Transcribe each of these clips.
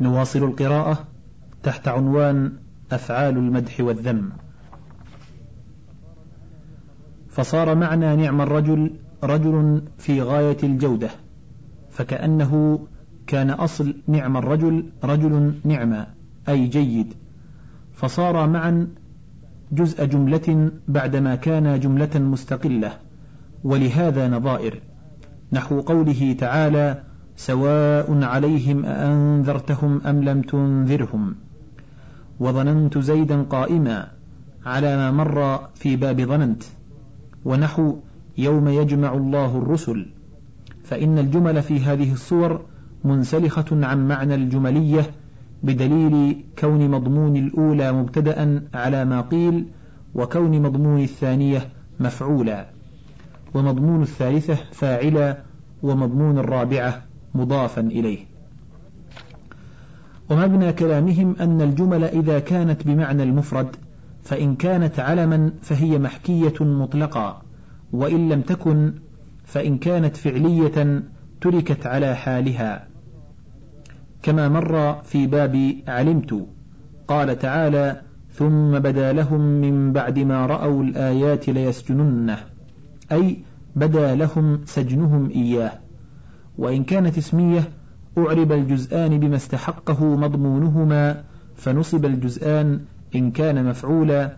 نواصل القراءة تحت عنوان أفعال المدح والذم. فصار معنى نعم الرجل رجل في غاية الجودة فكأنه كان أصل نعم الرجل رجل نعمة أي جيد. فصار معا جزء جملة بعدما كان جملة مستقلة ولهذا نظائر. نحو قوله تعالى سواء عليهم أأنذرتهم أم لم تنذرهم. وظننت زيدا قائما على ما مر في باب ظننت. ونحو يوم يجمع الله الرسل. فإن الجمل في هذه الصور منسلخة عن معنى الجملية بدليل كون مضمون الأولى مبتدأ على ما قيل وكون مضمون الثانية مفعولا. ومضمون الثالثة فاعلا ومضمون الرابعة مضافا إليه. ومبنى كلامهم أن الجمل إذا كانت بمعنى المفرد فإن كانت علما فهي محكية مطلقا وإن لم تكن فإن كانت فعلية تركت على حالها. كما مر في باب علمت قال تعالى ثم بدا لهم من بعد ما رأوا الآيات ليسجننه. أي بدا لهم سجنهم إياه. وإن كانت اسمية أعرب الجزآن بما استحقه مضمونهما فنصب الجزآن إن كان مفعولا.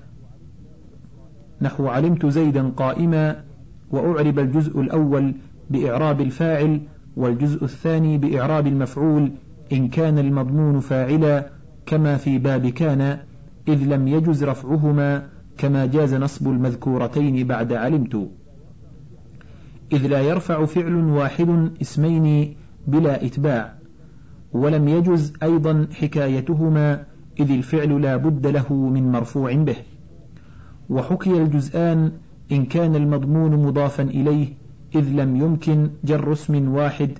نحو علمت زيدا قائما وأعرب الجزء الأول بإعراب الفاعل والجزء الثاني بإعراب المفعول إن كان المضمون فاعلا كما في باب كان إذ لم يجز رفعهما كما جاز نصب المذكورتين بعد علمت. إذ لا يرفع فعل واحد اسمين بلا إتباع ولم يجز أيضا حكايتهما إذ الفعل لا بد له من مرفوع به. وحكي الجزآن إن كان المضمون مضافا إليه إذ لم يمكن جر اسم واحد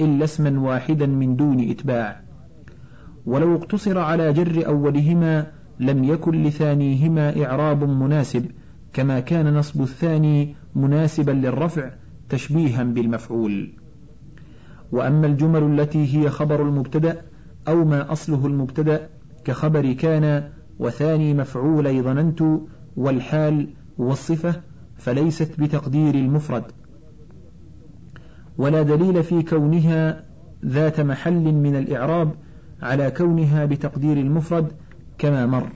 إلا اسما واحدا من دون إتباع. ولو اقتصر على جر أولهما لم يكن لثانيهما إعراب مناسب كما كان نصب الثاني مناسبا للرفع تشبيها بالمفعول. وأما الجمل التي هي خبر المبتدأ أو ما أصله المبتدأ كخبر كان وثاني مفعولي ظننت والحال والصفة فليست بتقدير المفرد. ولا دليل في كونها ذات محل من الإعراب على كونها بتقدير المفرد كما مر.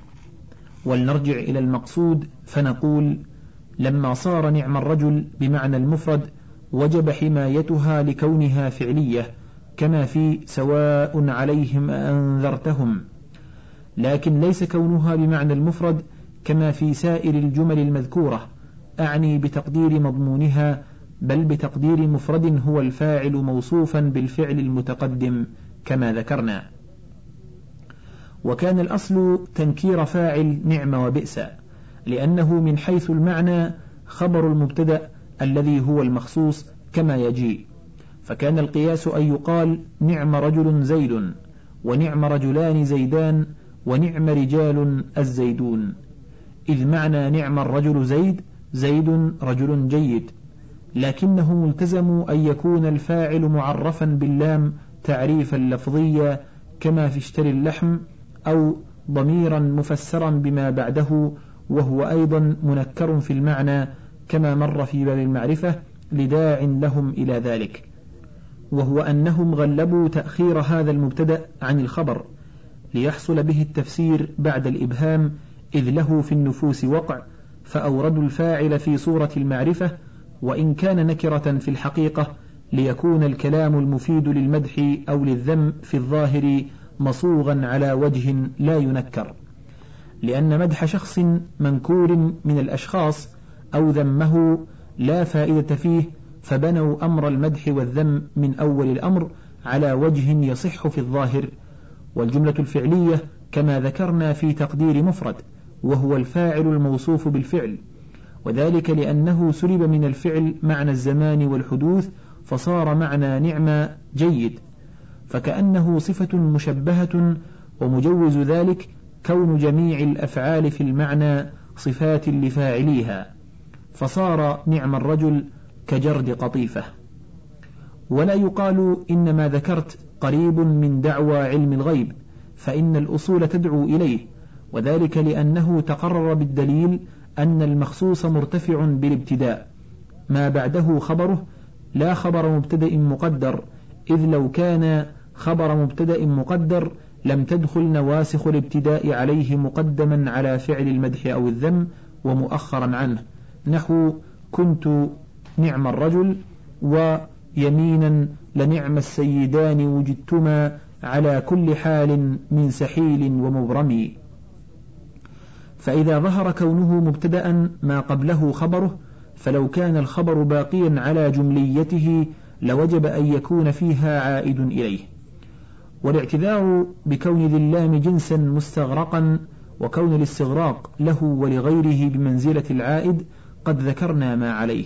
ولنرجع إلى المقصود فنقول لما صار نعم الرجل بمعنى المفرد وجب حمايتها لكونها فعلية كما في سواء عليهم أنذرتهم. لكن ليس كونها بمعنى المفرد كما في سائر الجمل المذكورة. أعني بتقدير مضمونها بل بتقدير مفرد هو الفاعل موصوفا بالفعل المتقدم كما ذكرنا. وكان الأصل تنكير فاعل نعم وبئس لأنه من حيث المعنى خبر المبتدأ الذي هو المخصوص كما يجيء. فكان القياس أن يقال نعم رجل زيد ونعم رجلان زيدان ونعم رجال الزيدون. إذ معنى نعم الرجل زيد زيد رجل جيد. لكنه ملتزم أن يكون الفاعل معرفا باللام تعريفا لفظيا كما في اشتري اللحم أو ضميرا مفسرا بما بعده وهو أيضا منكر في المعنى كما مر في باب المعرفة لداع لهم إلى ذلك وهو أنهم غلبوا تأخير هذا المبتدأ عن الخبر ليحصل به التفسير بعد الإبهام إذ له في النفوس وقع فأوردوا الفاعل في صورة المعرفة وإن كان نكرة في الحقيقة ليكون الكلام المفيد للمدح أو للذم في الظاهر مصوغا على وجه لا ينكر لأن مدح شخص منكور من الأشخاص أو ذمه لا فائدة فيه فبنوا أمر المدح والذم من أول الأمر على وجه يصح في الظاهر. والجملة الفعلية كما ذكرنا في تقدير مفرد وهو الفاعل الموصوف بالفعل. وذلك لأنه سلب من الفعل معنى الزمان والحدوث فصار معنى نعمة جيد. فكأنه صفة مشبهة ومجوز ذلك كون جميع الأفعال في المعنى صفات لفاعليها. فصار نعم الرجل كجرد قطيفة. ولا يقال إن ما ذكرت قريب من دعوى علم الغيب فإن الأصول تدعو إليه وذلك لأنه تقرر بالدليل أن المخصوص مرتفع بالابتداء. ما بعده خبره لا خبر مبتدأ مقدر إذ لو كان خبر مبتدأ مقدر لم تدخل نواسخ الابتداء عليه مقدما على فعل المدح أو الذم ومؤخرا عنه. نحو كنت نعم الرجل ويمينا لنعم السيدان وجدتما على كل حال من سحيل ومبرم. فإذا ظهر كونه مبتدأ ما قبله خبره فلو كان الخبر باقيا على جمليته لوجب أن يكون فيها عائد إليه. والاعتذار بكون ذي اللام جنسا مستغرقا وكون الاستغراق له ولغيره بمنزلة العائد قد ذكرنا ما عليه.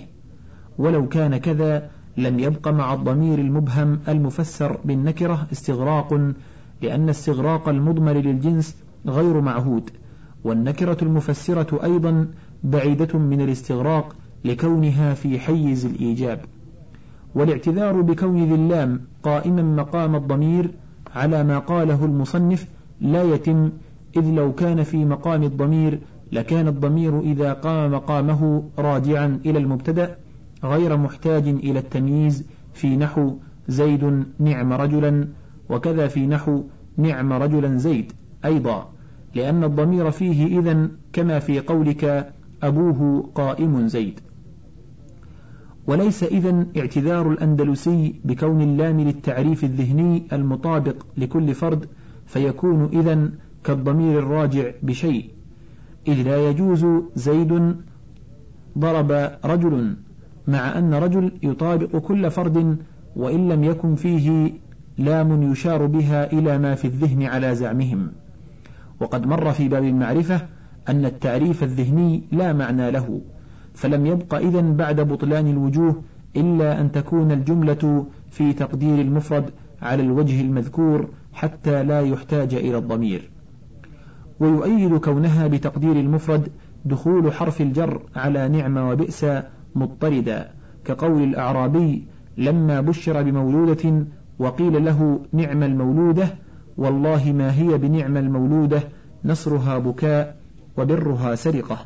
ولو كان كذا لم يبق مع الضمير المبهم المفسر بالنكرة استغراق لأن استغراق المضمر للجنس غير معهود. والنكرة المفسرة أيضا بعيدة من الاستغراق لكونها في حيز الإيجاب. والاعتذار بكون ذي اللام قائما مقام الضمير على ما قاله المصنف لا يتم إذ لو كان في مقام الضمير لكان الضمير إذا قام مقامه راجعا إلى المبتدأ غير محتاج إلى التمييز في نحو زيد نعم رجلا وكذا في نحو نعم رجلا زيد أيضا لأن الضمير فيه إذن كما في قولك أبوه قائم زيد. وليس إذن اعتذار الأندلسي بكون اللام للتعريف الذهني المطابق لكل فرد فيكون إذن كالضمير الراجع بشيء. إذ لا يجوز زيد ضرب رجل مع أن رجل يطابق كل فرد وإن لم يكن فيه لام يشار بها إلى ما في الذهن على زعمهم. وقد مر في باب المعرفة أن التعريف الذهني لا معنى له فلم يبق إذن بعد بطلان الوجوه إلا أن تكون الجملة في تقدير المفرد على الوجه المذكور حتى لا يحتاج إلى الضمير. ويؤيد كونها بتقدير المفرد دخول حرف الجر على نعم وبئس مضطردا كقول الأعرابي لما بشر بمولودة وقيل له نعم المولودة والله ما هي بنعم المولودة نصرها بكاء وبرها سرقة.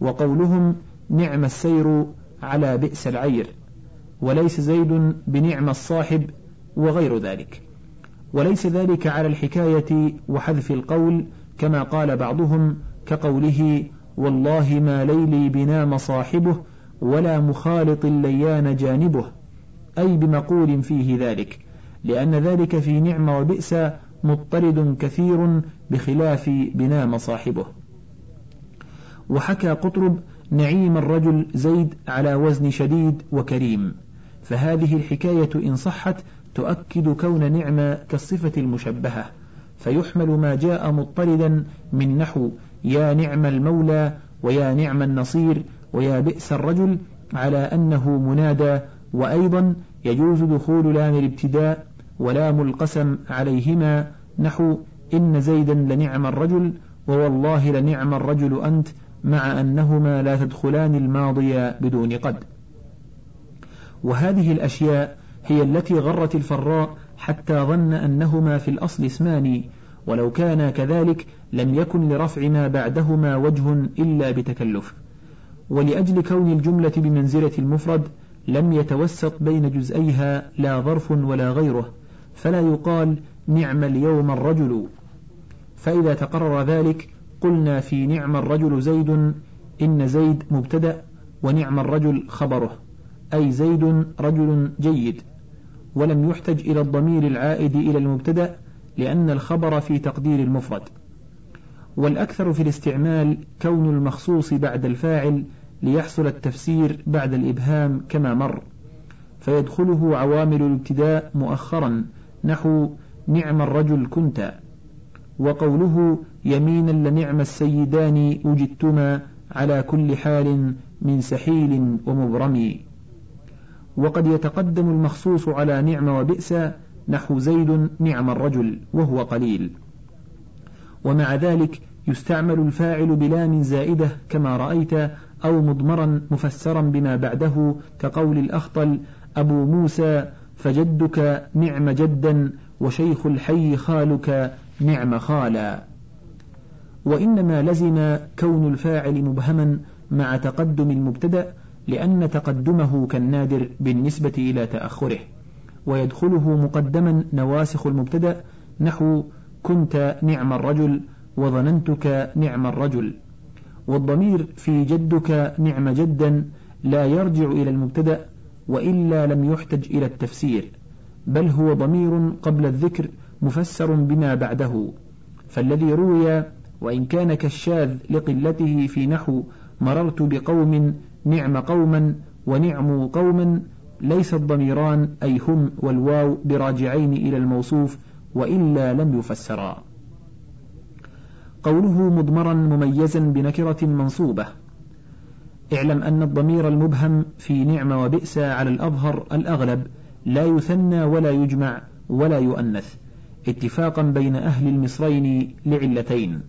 وقولهم نعم السير على بئس العير وليس زيد بنعم الصاحب وغير ذلك. وليس ذلك على الحكاية وحذف القول كما قال بعضهم كقوله والله ما ليلي بنام صاحبه ولا مخالط ليان جانبه أي بمقول فيه ذلك لأن ذلك في نعم وبئس مضطرد كثير بخلاف بنام صاحبه وحكى قطرب نعيم الرجل زيد على وزن شديد وكريم فهذه الحكاية إن صحت تؤكد كون نعم كالصفة المشبهة. فيحمل ما جاء مضطردا من نحو يا نعم المولى ويا نعم النصير ويا بئس الرجل على أنه منادى وأيضا يجوز دخول لام الابتداء ولام القسم عليهما نحو إن زيدا لنعم الرجل ووالله لنعم الرجل أنت مع أنهما لا تدخلان الماضي بدون قد. وهذه الأشياء هي التي غرت الفراء حتى ظن أنهما في الأصل اسمان ولو كان كذلك لم يكن لرفع ما بعدهما وجه إلا بتكلف. ولأجل كون الجملة بمنزلة المفرد لم يتوسط بين جزئيها لا ظرف ولا غيره فلا يقال نعم اليوم الرجل. فإذا تقرر ذلك قلنا في نعم الرجل زيد إن زيد مبتدأ ونعم الرجل خبره. أي زيد رجل جيد. ولم يحتج إلى الضمير العائد إلى المبتدأ لأن الخبر في تقدير المفرد. والأكثر في الاستعمال كون المخصوص بعد الفاعل ليحصل التفسير بعد الإبهام كما مر فيدخله عوامل الابتداء مؤخرا نحو نعم الرجل كنت وقوله يمينا لنعم السيدان وجدتما على كل حال من سحيل ومبرم وقد يتقدم المخصوص على نعم وبئس نحو زيد نعم الرجل وهو قليل. ومع ذلك يستعمل الفاعل بلام زائدة كما رأيت أو مضمرا مفسرا بما بعده كقول الأخطل أبو موسى فجدك نعم جدا وشيخ الحي خالك نعم خالا. وإنما لزم كون الفاعل مبهما مع تقدم المبتدأ لأن تقدمه كالنادر بالنسبة إلى تأخره ويدخله مقدما نواسخ المبتدأ نحو كنت نعم الرجل وظننتك نعم الرجل والضمير في جدك نعم جدا لا يرجع إلى المبتدأ وإلا لم يحتج إلى التفسير بل هو ضمير قبل الذكر مفسر بما بعده فالذي روي وإن كان كالشاذ لقلته في نحو مررت بقوم نعم قوما ونعم قوما ليس الضميران أي هم والواو براجعين إلى الموصوف وإلا لم يفسرا. قوله مضمرا مميزا بنكرة منصوبة. اعلم أن الضمير المبهم في نعم وبئس على الأظهر الأغلب لا يثنى ولا يجمع ولا يؤنث اتفاقا بين أهل المصرين لعلتين.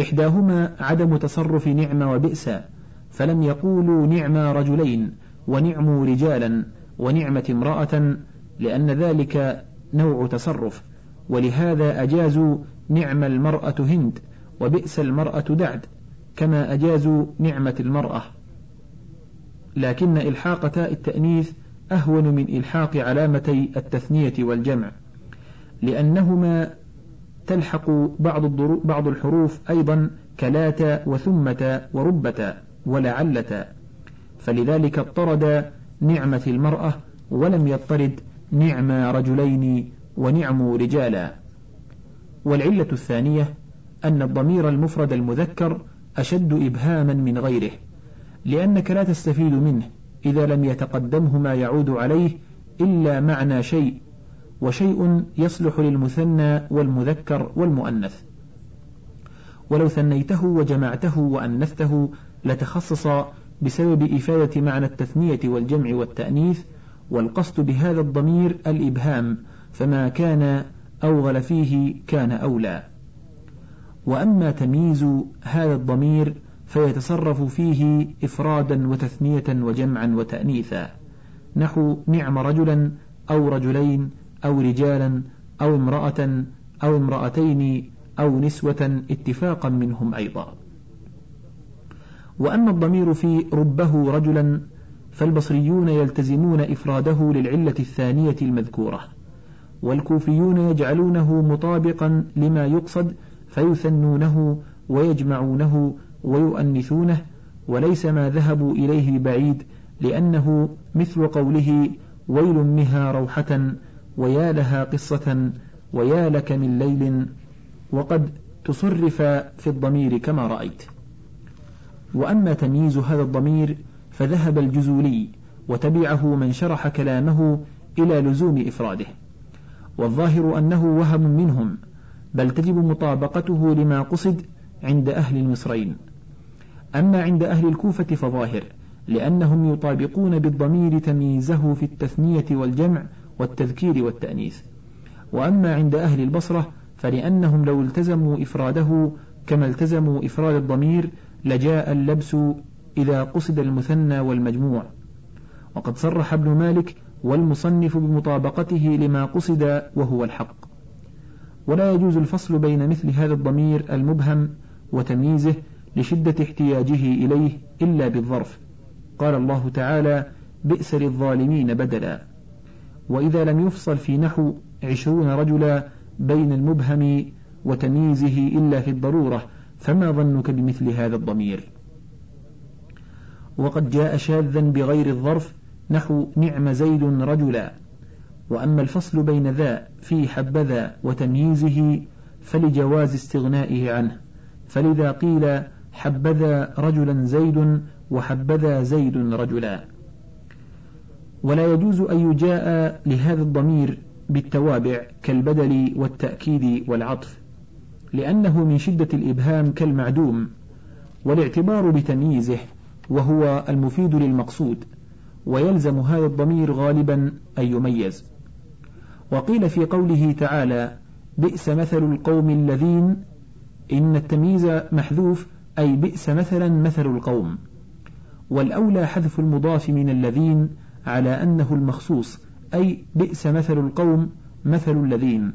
إحداهما عدم تصرف نعم وبئس فلم يقولوا نعم رجلين ونعموا رجالا ونعمة امرأة لأن ذلك نوع تصرف ولهذا أجازوا نعم المرأة هند وبئس المرأة دعد كما أجازوا نعمة المرأة. لكن إلحاق تاء التأنيث أهون من إلحاق علامتي التثنية والجمع لأنهما تلحق بعض, بعض الحروف أيضا كلات وثمة وربة ولعلة فلذلك اضطرد نعمة المرأة ولم يضطرد نعم رجلين ونعم رجالا. والعلة الثانية أن الضمير المفرد المذكر أشد إبهاما من غيره لأنك لا تستفيد منه إذا لم يتقدمه ما يعود عليه إلا معنى شيء وشيء يصلح للمثنى والمذكر والمؤنث. ولو ثنيته وجمعته وأنثته لتخصص بسبب إفادة معنى التثنية والجمع والتأنيث والقصد بهذا الضمير الإبهام فما كان أوغل فيه كان أولى. وأما تمييز هذا الضمير فيتصرف فيه إفرادا وتثنية وجمعا وتأنيثا. نحو نعم رجلا أو رجلين أو رجالا أو امرأة أو امرأتين أو نسوة اتفاقا منهم أيضا. وأما الضمير في ربه رجلا فالبصريون يلتزمون إفراده للعلة الثانية المذكورة والكوفيون يجعلونه مطابقا لما يقصد فيثنونه ويجمعونه ويؤنثونه وليس ما ذهبوا إليه بعيد لأنه مثل قوله ويل مها روحة ويا لها قصة ويا لك من ليل وقد تصرف في الضمير كما رأيت. وأما تمييز هذا الضمير فذهب الجزولي وتبعه من شرح كلامه إلى لزوم إفراده. والظاهر أنه وهم منهم بل تجب مطابقته لما قصد عند أهل المصرين. أما عند أهل الكوفة فظاهر لأنهم يطابقون بالضمير تمييزه في التثنية والجمع والتذكير والتأنيث. وأما عند أهل البصرة فلأنهم لو التزموا إفراده كما التزموا إفراد الضمير لجاء اللبس إذا قصد المثنى والمجموع. وقد صرح ابن مالك والمصنف بمطابقته لما قصد وهو الحق. ولا يجوز الفصل بين مثل هذا الضمير المبهم وتمييزه لشدة احتياجه إليه إلا بالظرف. قال الله تعالى بئس للظالمين بدلا. وإذا لم يفصل في نحو عشرون رجلا بين المبهم وتمييزه إلا في الضرورة فما ظنك بمثل هذا الضمير؟ وقد جاء شاذا بغير الظرف نحو نعم زيد رجلا. وأما الفصل بين ذا في حبذا وتمييزه فلجواز استغنائه عنه. فلذا قيل حبذا رجلا زيد وحبذا زيد رجلا. ولا يجوز أن يجاء لهذا الضمير بالتوابع كالبدل والتأكيد والعطف. لأنه من شدة الإبهام كالمعدوم والاعتبار بتمييزه وهو المفيد للمقصود ويلزم هذا الضمير غالبا أن يميز. وقيل في قوله تعالى بئس مثل القوم الذين إن التمييز محذوف أي بئس مثلا مثل القوم والأولى حذف المضاف من الذين على أنه المخصوص أي بئس مثل القوم مثل الذين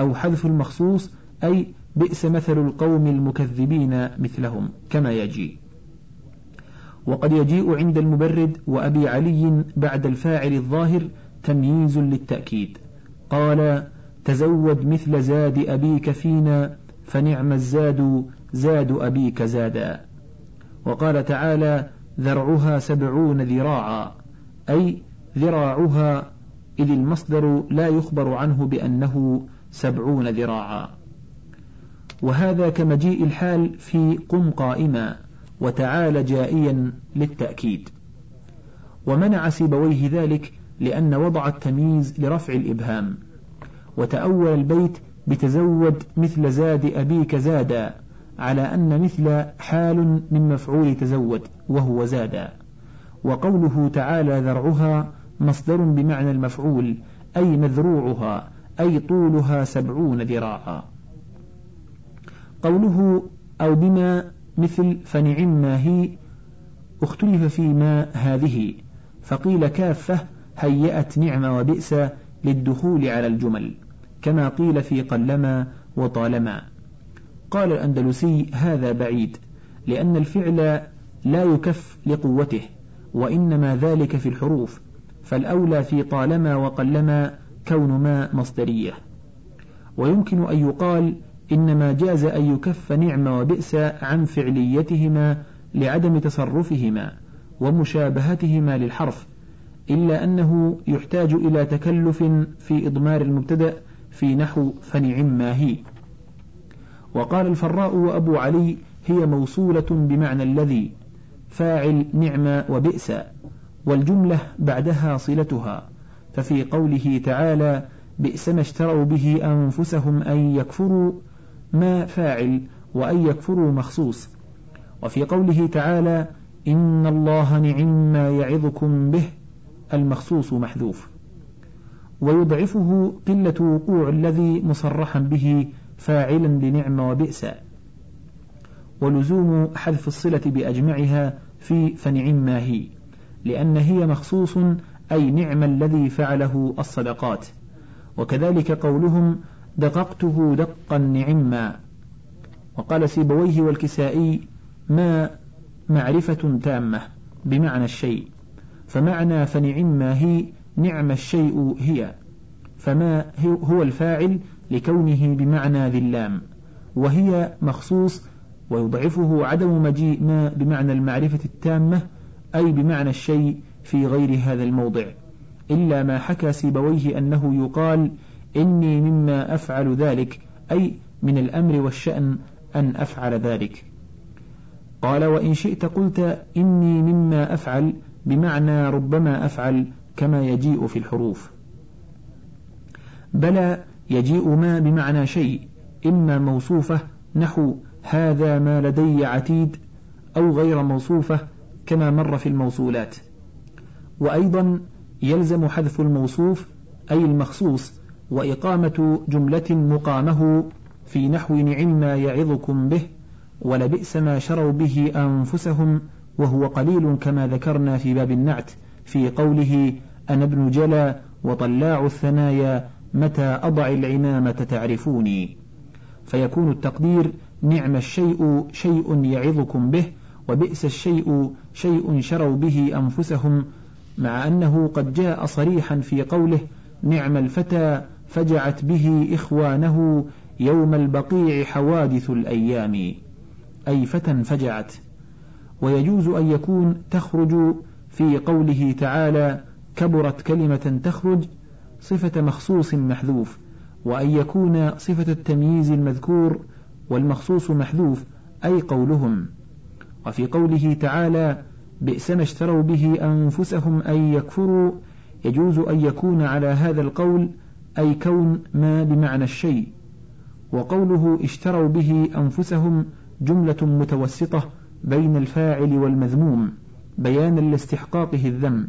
أو حذف المخصوص أي بئس مثل القوم المكذبين مثلهم كما يجي. وقد يجيء عند المبرد وأبي علي بعد الفاعل الظاهر تمييز للتأكيد. قال تزود مثل زاد أبيك فينا فنعم الزاد زاد أبيك زادا. وقال تعالى ذرعها سبعون ذراعا. أي ذراعها إذ المصدر لا يخبر عنه بأنه سبعون ذراعا. وهذا كمجيء الحال في قم قائما وتعالى جائيا للتأكيد. ومنع سيبويه ذلك لأن وضع التمييز لرفع الإبهام. وتأول البيت بتزود مثل زاد أبيك زادا على أن مثل حال من مفعول تزود وهو زادا. وقوله تعالى ذرعها مصدر بمعنى المفعول أي مذروعها أي طولها سبعون ذراعا. قوله أو بما مثل فنعم ما هي اختلف في ما هذه فقيل كافة هيأت نعم وبئس للدخول على الجمل كما قيل في قلما وطالما. قال الأندلسي هذا بعيد لأن الفعل لا يكف لقوته وإنما ذلك في الحروف فالأولى في طالما وقلما كون ما مصدرية. ويمكن أن يقال إنما جاز أن يكف نعم وبئس عن فعليتهما لعدم تصرفهما ومشابهتهما للحرف إلا أنه يحتاج إلى تكلف في إضمار المبتدأ في نحو فنعم ما هي. وقال الفراء وأبو علي هي موصولة بمعنى الذي فاعل نعم وبئس والجملة بعدها صلتها ففي قوله تعالى بئس ما اشتروا به أنفسهم أن يكفروا ما فاعل وأن يكفروا مخصوص. وفي قوله تعالى إن الله نعم ما يعظكم به المخصوص محذوف. ويضعفه قلة وقوع الذي مصرحا به فاعلا لنعم وبئس. ولزوم حذف الصلة بأجمعها في فنعم ما هي لأن هي مخصوص أي نعم الذي فعله الصدقات. وكذلك قولهم دققته دقا نعما. وقال سيبويه والكسائي ما معرفة تامة بمعنى الشيء. فمعنى فنعم ما هي نعم الشيء هي. فما هو الفاعل لكونه بمعنى ذي اللام. وهي مخصوص ويضعفه عدم مجيء ما بمعنى المعرفة التامة أي بمعنى الشيء في غير هذا الموضع. إلا ما حكى سيبويه أنه يقال إني مما أفعل ذلك أي من الأمر والشأن أن أفعل ذلك. قال وإن شئت قلت إني مما أفعل بمعنى ربما أفعل كما يجيء في الحروف. بلى يجيء ما بمعنى شيء إما موصوفة نحو هذا ما لدي عتيد أو غير موصوفة كما مر في الموصولات. وأيضا يلزم حذف الموصوف أي المخصوص وإقامة جملة مقامه في نحو نعم ما يعظكم به ولبئس ما شروا به أنفسهم وهو قليل كما ذكرنا في باب النعت في قوله أنا ابن جلا وطلاع الثنايا متى أضع العمامة تعرفوني؟ فيكون التقدير نعم الشيء شيء يعظكم به وبئس الشيء شيء شروا به أنفسهم مع أنه قد جاء صريحا في قوله نعم الفتى فجعت به إخوانه يوم البقيع حوادث الأيام. أي فتى فجعت ويجوز أن يكون تخرج في قوله تعالى كبرت كلمة تخرج صفة مخصوص محذوف وأن يكون صفة التمييز المذكور والمخصوص محذوف أي قولهم. وفي قوله تعالى بئس ما اشتروا به أنفسهم أن يكفروا يجوز أن يكون على هذا القول أي كون ما بمعنى الشيء وقوله اشتروا به أنفسهم جملة متوسطة بين الفاعل والمذموم بيانا لاستحقاقه الذم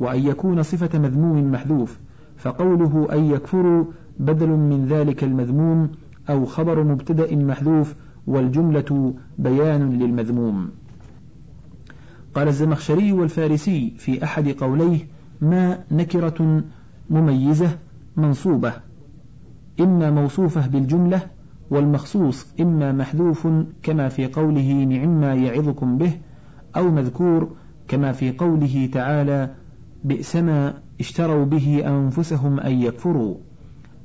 وأن يكون صفة مذموم محذوف فقوله أن يكفروا بدل من ذلك المذموم أو خبر مبتدأ محذوف والجملة بيان للمذموم. قال الزمخشري والفارسي في أحد قوليه ما نكرة مميزة منصوبة. إما موصوفة بالجملة والمخصوص إما محذوف كما في قوله نعم ما يعظكم به أو مذكور كما في قوله تعالى بئس ما اشتروا به أنفسهم أن يكفروا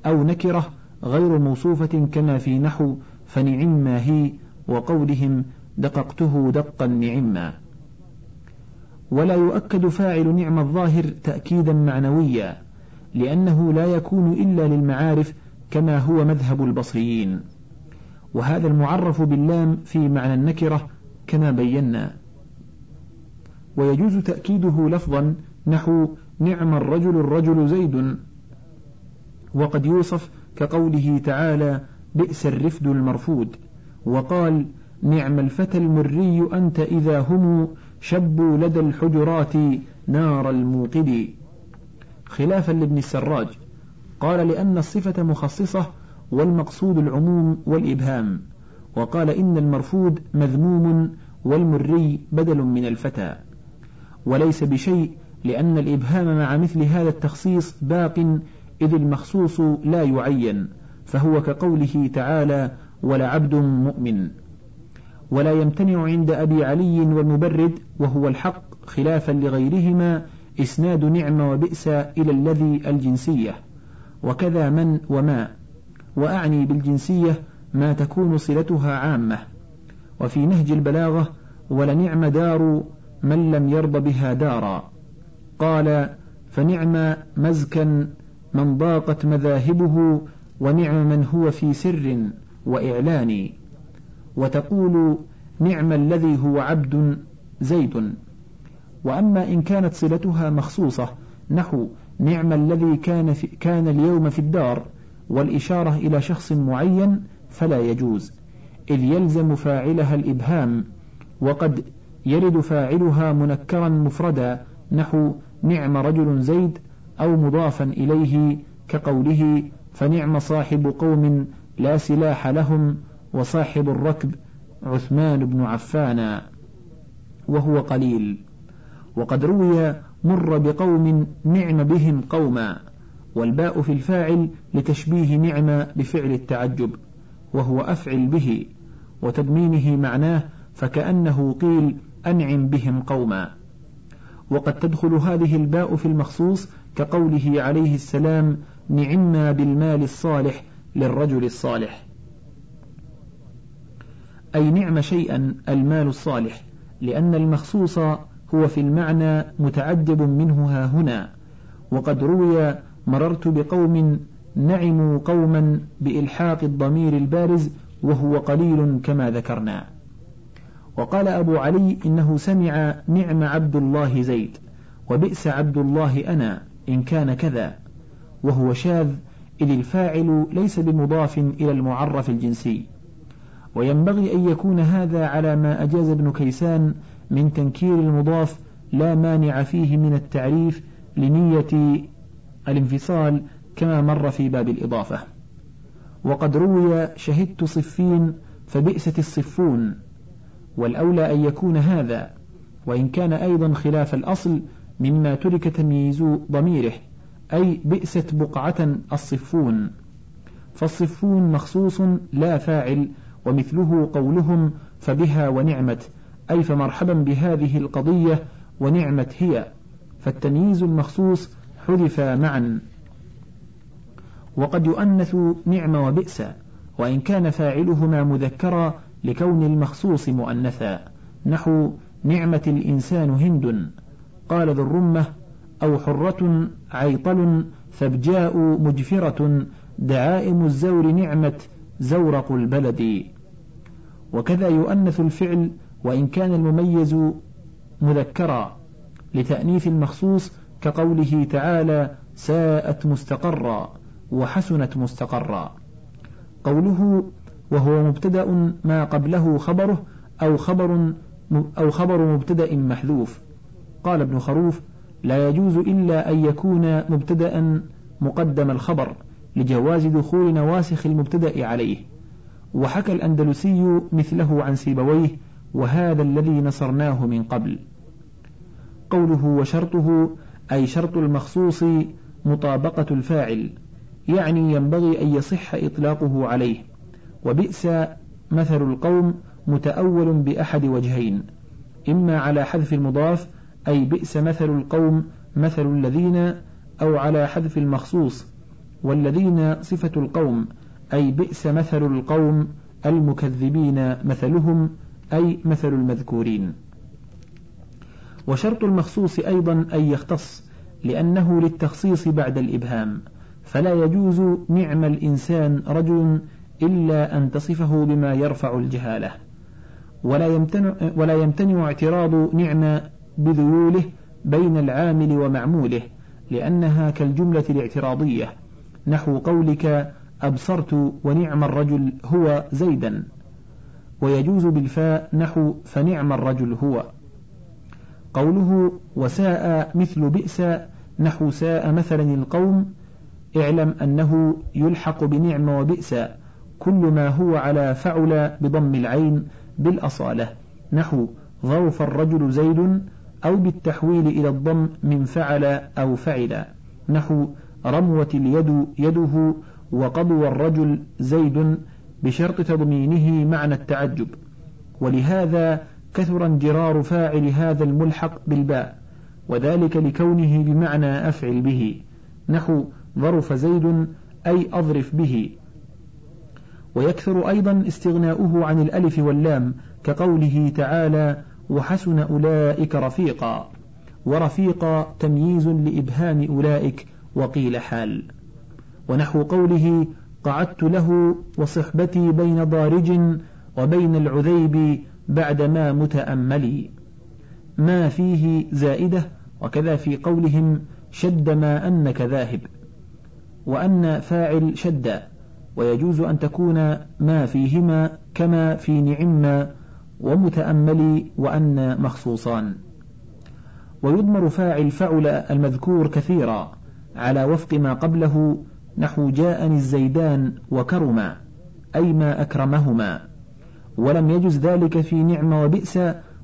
أو نكرة غير موصوفة كما في نحو فنعم ما هي وقولهم دققته دقا نعما. ولا يؤكد فاعل نعم الظاهر تأكيدا معنويا. لأنه لا يكون إلا للمعارف كما هو مذهب البصريين. وهذا المعرف باللام في معنى النكرة كما بينا. ويجوز تأكيده لفظا نحو نعم الرجل الرجل زيد. وقد يوصف كقوله تعالى بئس الرفد المرفود. وقال نعم الفتى المري أنت إذا هم شبوا لدى الحجرات نار الموقد. خلافا لابن السراج. قال لأن الصفة مخصصة والمقصود العموم والإبهام. وقال إن المرفود مذموم والمري بدل من الفتى. وليس بشيء لأن الإبهام مع مثل هذا التخصيص باق إذ المخصوص لا يعين فهو كقوله تعالى ولعبد مؤمن ولا يمتنع عند أبي علي والمبرد وهو الحق خلافا لغيرهما إسناد نعم وبئس إلى الذي الجنسية. وكذا من وما. وأعني بالجنسية ما تكون صلتها عامة. وفي نهج البلاغة ولنعم دار من لم يرض بها دارا. قال فنعم مزكا من ضاقت مذاهبه ونعم من هو في سر وإعلان. وتقول نعم الذي هو عبد زيد. وأما إن كانت صلتها مخصوصة نحو نعم الذي كان, في كان اليوم في الدار والإشارة إلى شخص معين فلا يجوز. إذ يلزم فاعلها الإبهام وقد يرد فاعلها منكرا مفردا نحو نعم رجل زيد أو مضافا إليه كقوله فنعم صاحب قوم لا سلاح لهم وصاحب الركب عثمان بن عفان وهو قليل. وقد روي مر بقوم نعم بهم قوما والباء في الفاعل لتشبيه نعم بفعل التعجب وهو أفعل به وتضمينه معناه فكأنه قيل أنعم بهم قوما. وقد تدخل هذه الباء في المخصوص كقوله عليه السلام نعما بالمال الصالح للرجل الصالح. أي نعم شيئا المال الصالح لأن المخصوص هو في المعنى متعجب منه ها هنا وقد روي مررت بقوم نعموا قوما بإلحاق الضمير البارز وهو قليل كما ذكرنا. وقال أبو علي إنه سمع نعم عبد الله زيد وبئس عبد الله أنا إن كان كذا وهو شاذ إذ الفاعل ليس بمضاف إلى المعرف الجنسي. وينبغي أن يكون هذا على ما أجاز ابن كيسان من تنكير المضاف لا مانع فيه من التعريف لنية الانفصال كما مر في باب الإضافة. وقد روي شهدت صفين فبئست الصفون والأولى أن يكون هذا وإن كان أيضا خلاف الأصل مما ترك تمييز ضميره أي بئست بقعة الصفون. فالصفون مخصوص لا فاعل ومثله قولهم فبها ونعمت أي فمرحبا بهذه القضية ونعمت هي فالتمييز المخصوص حذف معا. وقد يؤنث نعم وبئس وإن كان فاعلهما مذكرا لكون المخصوص مؤنثا. نحو نعمة الإنسان هند. قال ذو الرمة أو حرة عيطل ثبجاء مجفرة دعائم الزور نعمة زورق البلد. وكذا يؤنث الفعل وإن كان المميز مذكرا لتأنيث المخصوص كقوله تعالى ساءت مستقرا وحسنت مستقرا. قوله وهو مبتدأ ما قبله خبره أو خبر أو خبر مبتدأ محذوف. قال ابن خروف لا يجوز إلا أن يكون مبتدأ مقدم الخبر لجواز دخول نواسخ المبتدأ عليه. وحكى الأندلسي مثله عن سيبويه وهذا الذي نصرناه من قبل. قوله وشرطه أي شرط المخصوص مطابقة الفاعل يعني ينبغي أن يصح إطلاقه عليه. وبئس مثل القوم متأول بأحد وجهين إما على حذف المضاف أي بئس مثل القوم مثل الذين أو على حذف المخصوص والذين صفة القوم أي بئس مثل القوم المكذبين مثلهم أي مثل المذكورين. وشرط المخصوص أيضا أن يختص لأنه للتخصيص بعد الإبهام فلا يجوز نعم الإنسان رجل إلا أن تصفه بما يرفع الجهالة. ولا يمتنع, ولا يمتنع اعتراض نعم بذيوله بين العامل ومعموله لأنها كالجملة الاعتراضية. نحو قولك أبصرت ونعم الرجل هو زيدا. ويجوز بالفاء نحو فنعم الرجل هو. قوله وساء مثل بئس نحو ساء مثلا القوم اعلم أنه يلحق بنعم وبئس كل ما هو على فعل بضم العين بالأصالة نحو ظرف الرجل زيد أو بالتحويل إلى الضم من فعل أو فعل نحو رموة اليد يده وقضو الرجل زيد بشرط تضمينه معنى التعجب. ولهذا كثر انجرار فاعل هذا الملحق بالباء وذلك لكونه بمعنى أفعل به. نحو ظرف زيد أي أظرف به. ويكثر أيضا استغناؤه عن الألف واللام كقوله تعالى وحسن أولئك رفيقا ورفيقا تمييز لإبهام أولئك وقيل حال. ونحو قوله قعدت له وصحبتي بين ضارج وبين العذيب بعدما متأملي. ما فيه زائدة وكذا في قولهم شد ما أنك ذاهب وأن فاعل شد ويجوز أن تكون ما فيهما كما في نعم ومتأملي وأن مخصوصان. ويضمر فاعل فعل المذكور كثيرا على وفق ما قبله نحو جاءني الزيدان وكرما أي ما أكرمهما ولم يجز ذلك في نعم وبئس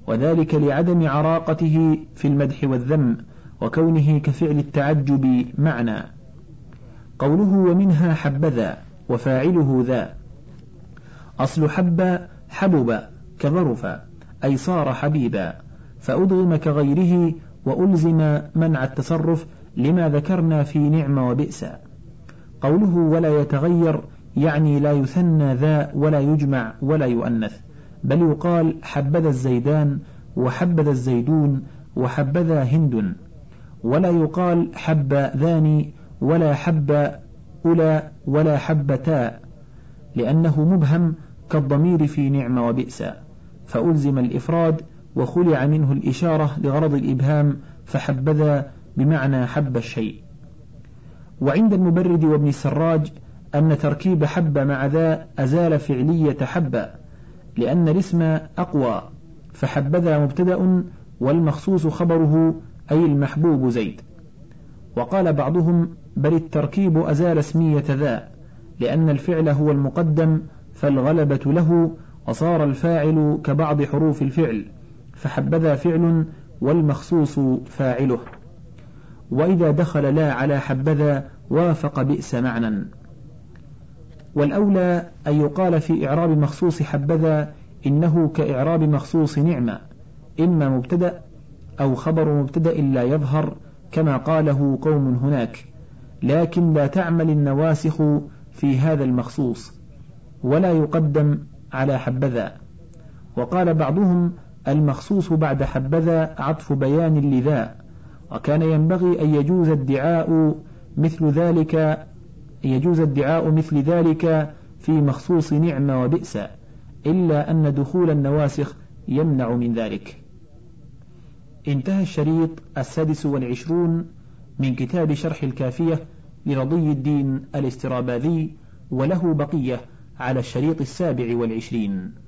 وذلك لعدم عراقته في المدح والذم وكونه كفعل التعجب معنى. قوله ومنها حبذا وفاعله ذا. أصل حب حبب كظرف أي صار حبيبا فأضغم كغيره وألزم منع التصرف لما ذكرنا في نعم وبئس. قوله ولا يتغير يعني لا يثنى ذا ولا يجمع ولا يؤنث بل يقال حبذا الزيدان وحبذا الزيدون وحبذا هند ولا يقال حب ذاني ولا حب أولى ولا حبتا لأنه مبهم كالضمير في نعم وبئس فألزم الإفراد وخلع منه الإشارة لغرض الإبهام فحبذا بمعنى حب الشيء. وعند المبرد وابن السراج أن تركيب حب مع ذا أزال فعلية حب لأن الاسم أقوى فحبذا مبتدأ والمخصوص خبره أي المحبوب زيد. وقال بعضهم بل التركيب أزال اسمية ذا لأن الفعل هو المقدم فالغلبة له وصار الفاعل كبعض حروف الفعل فحبذا فعل والمخصوص فاعله. وإذا دخل لا على حبذا وافق بئس معنى. والأولى أن يقال في إعراب مخصوص حبذا إنه كإعراب مخصوص نعمة إما مبتدأ أو خبر مبتدأ لا يظهر كما قاله قوم هناك لكن لا تعمل النواسخ في هذا المخصوص ولا يقدم على حبذا. وقال بعضهم المخصوص بعد حبذا عطف بيان لذا وكان ينبغي أن يجوز ادعاء مثل ذلك يجوز ادعاء مثل ذلك في مخصوص نعم وبئس إلا أن دخول النواسخ يمنع من ذلك. انتهى الشريط السادس والعشرون من كتاب شرح الكافية لرضي الدين الاستراباذي وله بقية على الشريط السابع والعشرين.